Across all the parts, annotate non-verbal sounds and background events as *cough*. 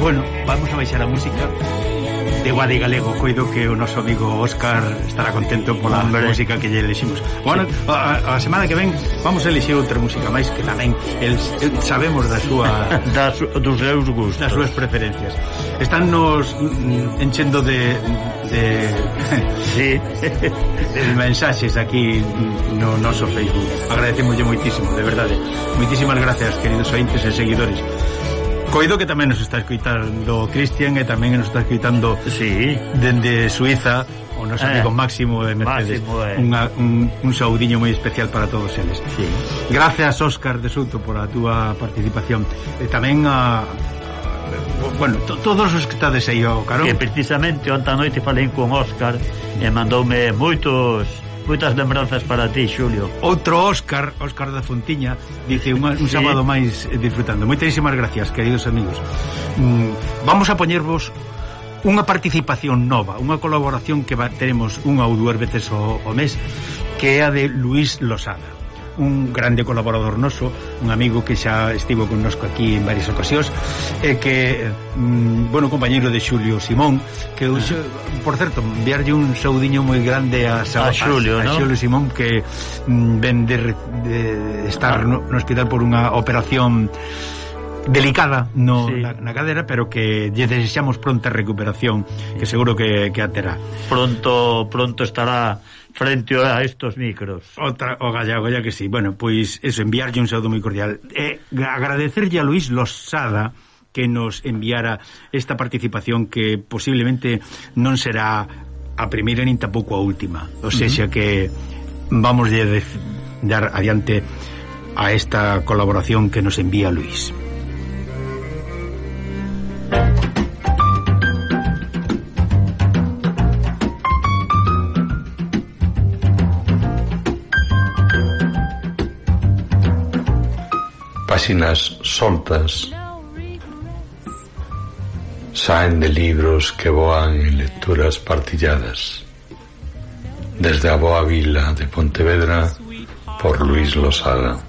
Bueno, vamos a baixar a música de Guadi Galego. Coido que o noso amigo Óscar estará contento pola Hombre. música que lle eleximos. Bueno, a, a semana que ven vamos a elixir outra música máis que tamén el, sabemos da súa *laughs* das, dos seus gustos, das súas preferencias. Están nos mm, enchendo de de *laughs* sí. de mensaxes aquí no noso Facebook. Agradecemos moitísimo, de verdade. Moitísimas gracias, queridos ointes e seguidores coido que tamén nos está escoitando Cristian e tamén nos está escoitando sí. dende Suiza o noso eh, amigo Máximo de Mercedes Máximo, eh. Unha, un, un saudiño moi especial para todos eles sí. gracias Óscar de Souto por a túa participación e tamén a bueno, to, todos os que estades aí ao carón. Que precisamente onta noite falei con Óscar e mandoume moitos Moitas lembranzas para ti, Xulio. Outro Óscar, Óscar da Fontiña, dice un, un sí. sábado máis disfrutando. Moitísimas gracias, queridos amigos. Mm, vamos a poñervos unha participación nova, unha colaboración que va, teremos unha ou dúas veces o, o mes, que é a de Luis Losada un grande colaborador noso, un amigo que xa estivo connosco aquí en varias ocasións, e que, mm, bueno, compañeiro de Xulio Simón, que, uh -huh. por certo, enviarlle un saudiño moi grande a, a, a, Xulio, a, a, ¿no? a Xulio Simón, que mm, ven de, de estar no, no hospital por unha operación delicada no, sí. na, na cadera, pero que lle desexamos pronta recuperación, que seguro que, que aterá. Pronto pronto estará frente a estos micros. Outra, o galla, o galla que sí. Bueno, pois eso, enviarlle un saúdo moi cordial. E agradecerlle a Luís Losada que nos enviara esta participación que posiblemente non será a primeira nin tampouco a última. O sea, uh -huh. que vamos de dar adiante a esta colaboración que nos envía Luis. Páxinas soltas saen de libros que voan en lecturas partilladas. Desde a boa vila de Pontevedra por Luis Losada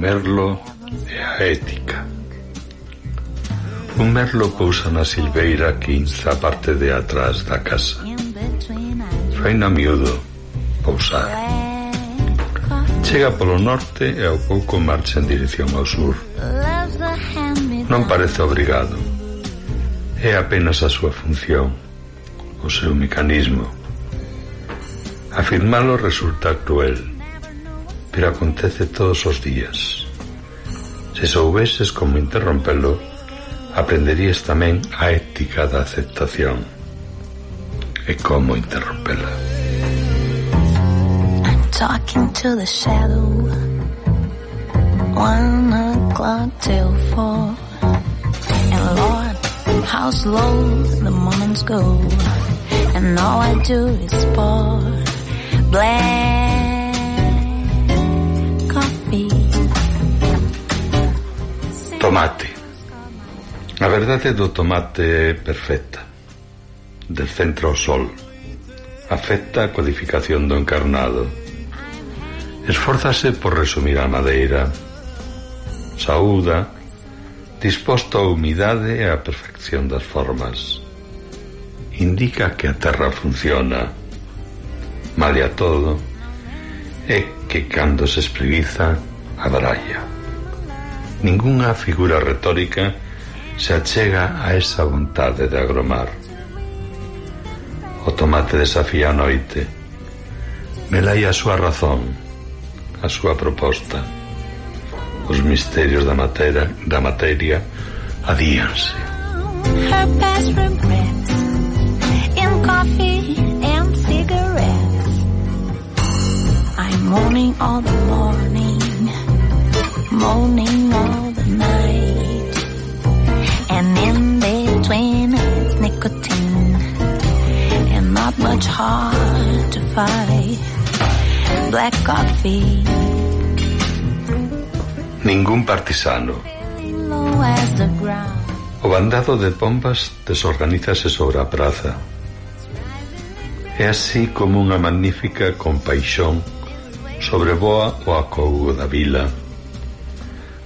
merlo e a ética. Un merlo pousa na silveira quinza parte de atrás da casa. Faina miúdo, pousar. Chega polo norte e ao pouco marcha en dirección ao sur. Non parece obrigado. É apenas a súa función, o seu mecanismo. Afirmalo resulta cruel pero acontece todos os días. Se soubeses como interrompelo, aprenderías tamén a ética da aceptación. E como interrompela. I'm talking to the shadow. One o'clock till four. And Lord, how slow the moments go. And all I do is pour. Black Tomate. A verdade do tomate é perfecta. Del centro ao sol. Afecta a codificación do encarnado. Esforzase por resumir a madeira. Saúda, disposto a humidade e a perfección das formas. Indica que a terra funciona. Malia todo, é que cando se espreguiza, abralla. Ningunha figura retórica se achega a esa vontade de agromar. O tomate desafía a noite. Melai a súa razón, a súa proposta. Os misterios da materia, da materia adíanse. Her best regrets in coffee and cigarettes. I'm mourning all the morning. hard to fight Black coffee. Ningún partisano. O bandado de bombas desorganízase sobre a praza. É así como unha magnífica compaixón sobrevoa o acougo da vila.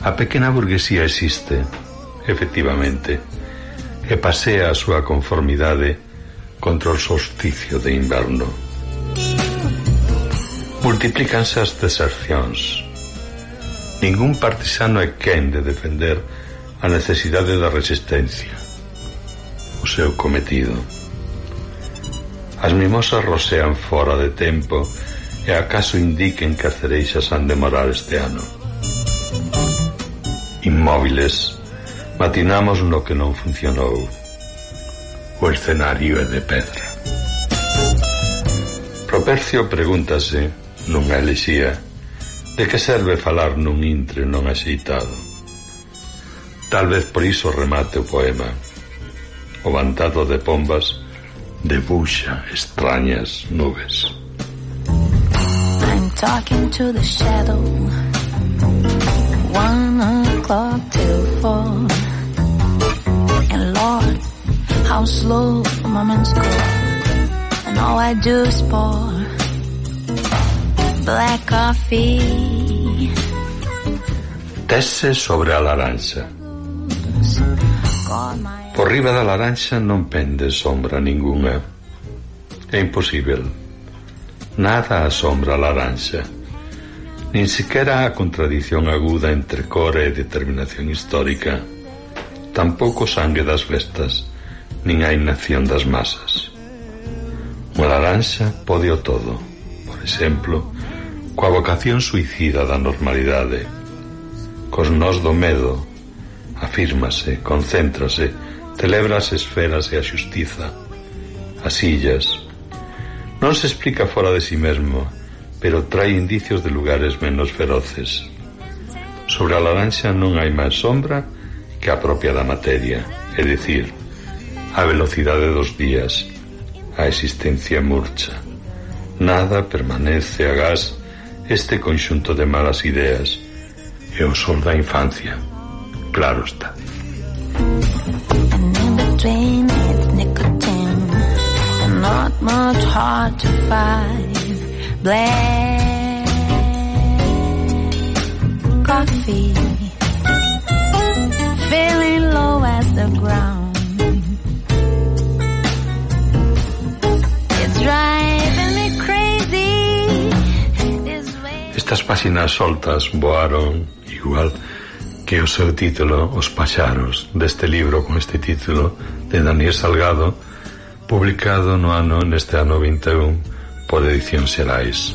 A pequena burguesía existe, efectivamente, e pasea a súa conformidade contra o solsticio de inverno. Multiplícanse as desercións. Ningún partisano é quen de defender a necesidade da resistencia. O seu cometido. As mimosas rosean fora de tempo e acaso indiquen que as cereixas han de morar este ano. Inmóviles, matinamos no que non funcionou. O escenario é de pedra. Propercio pregúntase, nunha elixía, de que serve falar nun intre non axeitado. Tal vez por iso remate o poema. O vantado de pombas debuxa extrañas nubes. I'm talking to the shadow One o'clock How slow moments go, and all I do is pour black coffee. Tese sobre a laranxa. Por riba da laranxa non pende sombra ninguna. É imposível. Nada asombra a laranxa. Nin sequera a contradición aguda entre cor e determinación histórica. Tampouco sangue das festas nin a inacción das masas. Unha laranxa pode o todo, por exemplo, coa vocación suicida da normalidade. Cos nós do medo, afírmase, concéntrase, celebra as esferas e a xustiza, as illas. Non se explica fora de si mesmo, pero trae indicios de lugares menos feroces. Sobre a laranxa non hai máis sombra que a propia da materia, é dicir, a velocidade dos días, a existencia murcha. Nada permanece a gas este conxunto de malas ideas e o sol da infancia. Claro está. Coffee, feeling low as the ground. Estas páxinas soltas voaron igual que o seu título Os Paxaros deste libro con este título de Daniel Salgado publicado no ano neste ano 21 por Edición Xerais.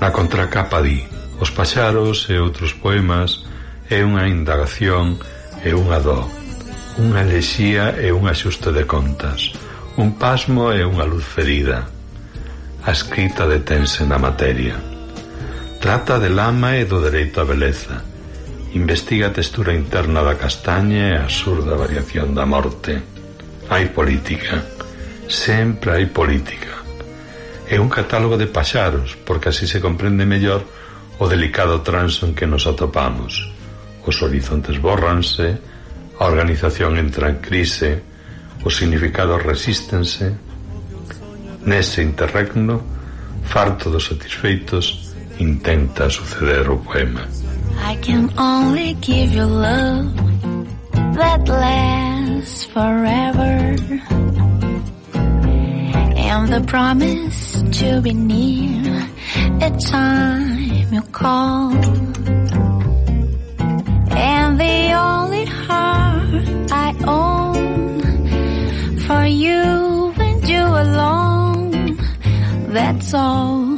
Na contracapa di Os Paxaros e outros poemas é unha indagación e unha dó, unha lexía e un axuste de contas. Un pasmo e unha luz ferida. A escrita detense na materia. Trata de lama e do dereito á beleza. Investiga a textura interna da castaña e a surda variación da morte. Hai política. Sempre hai política. É un catálogo de paxaros, porque así se comprende mellor o delicado transo en que nos atopamos. Os horizontes borranse, a organización entra en crise, os significados resístense. Nese interregno, farto dos satisfeitos, intenta suceder o poema. I can only give you love that lasts forever. And the promise to be near at time you call. And the only heart I own you and you alone. That's all.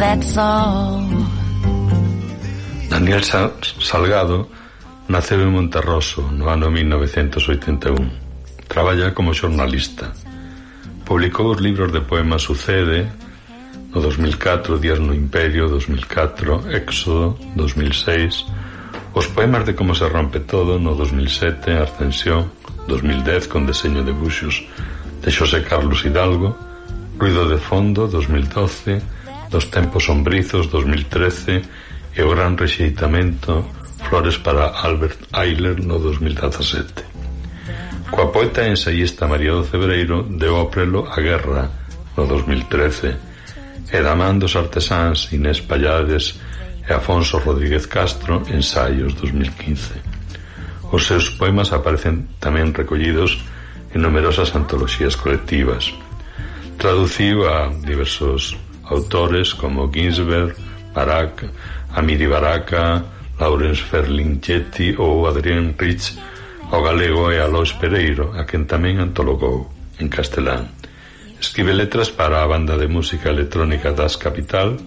That's all. Daniel Salgado naceu en Monterroso no ano 1981. Traballa como xornalista. Publicou os libros de poemas Sucede, no 2004, Días no Imperio, 2004, Éxodo, 2006, Os poemas de Como se rompe todo no 2007 Ascensión, 2010 con deseño de buxos de Xosé Carlos Hidalgo, Ruido de Fondo 2012, Dos Tempos Sombrizos 2013 e O Gran Rexeitamento Flores para Albert Eiler no 2017. Coa poeta e ensaísta María do Cebreiro deu ao prelo a guerra no 2013 e da man dos artesáns Inés Pallades e Afonso Rodríguez Castro, Ensaios 2015. Os seus poemas aparecen tamén recollidos en numerosas antoloxías colectivas. Traduciu a diversos autores como Ginsberg, Barak, Amiri Baraka, Lawrence Ferlinghetti ou Adrián Rich ao galego e a Lois Pereiro, a quen tamén antologou en castelán. Escribe letras para a banda de música electrónica das Capital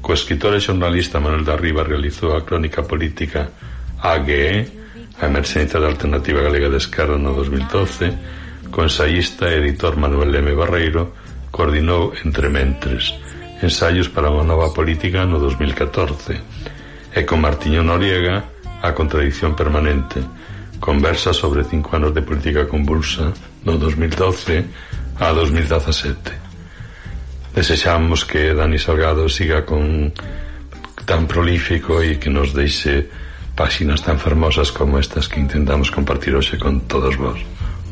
Co escritor e xornalista Manuel da Riva realizou a crónica política AGE, a emerxencia da Alternativa Galega de Esquerda no 2012, co ensaísta e editor Manuel M. Barreiro, coordinou Entre Mentres, ensaios para unha nova política no 2014, e con Martiño Noriega, a contradición permanente, conversa sobre cinco anos de política convulsa no 2012 a 2017 desexamos que Dani Salgado siga con tan prolífico e que nos deixe páxinas tan fermosas como estas que intentamos compartir hoxe con todos vos.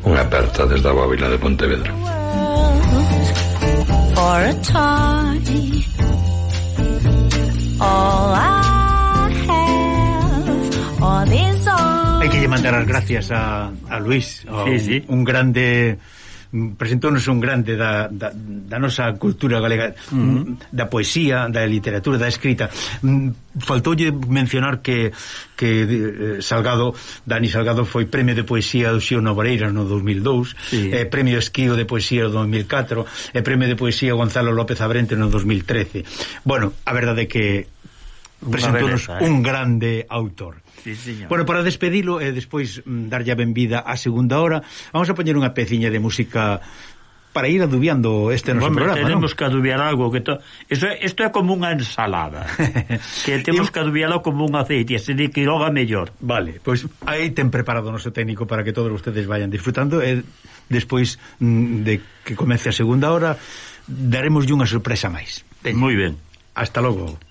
Unha aperta desde a Bóvila de Pontevedra. For a time All I have All Hay que mandar as gracias a, a Luis, a sí, un, sí. un grande presentounos un grande da, da, da nosa cultura galega, uh -huh. da poesía, da literatura, da escrita. Mm, faltoulle mencionar que que eh, Salgado, Dani Salgado foi premio de poesía do Xio Novareiras no 2002, sí. eh, premio Esquío de poesía no 2004, e eh, premio de poesía Gonzalo López Abrente no 2013. Bueno, a verdade é que presentónos eh? un grande autor. Sí, señor. bueno, para despedilo e despois mm, darlle a benvida á segunda hora, vamos a poñer unha peciña de música para ir adubiando este noso Hombre, programa, tenemos ¿no? que adubiar algo que to... Eso, esto é como unha ensalada *laughs* que temos que adubiarlo como un aceite se di que loga mellor Vale, pois pues, aí ten preparado o noso técnico para que todos ustedes vayan disfrutando e despois mm, de que comece a segunda hora daremos unha sorpresa máis Moi ben Hasta logo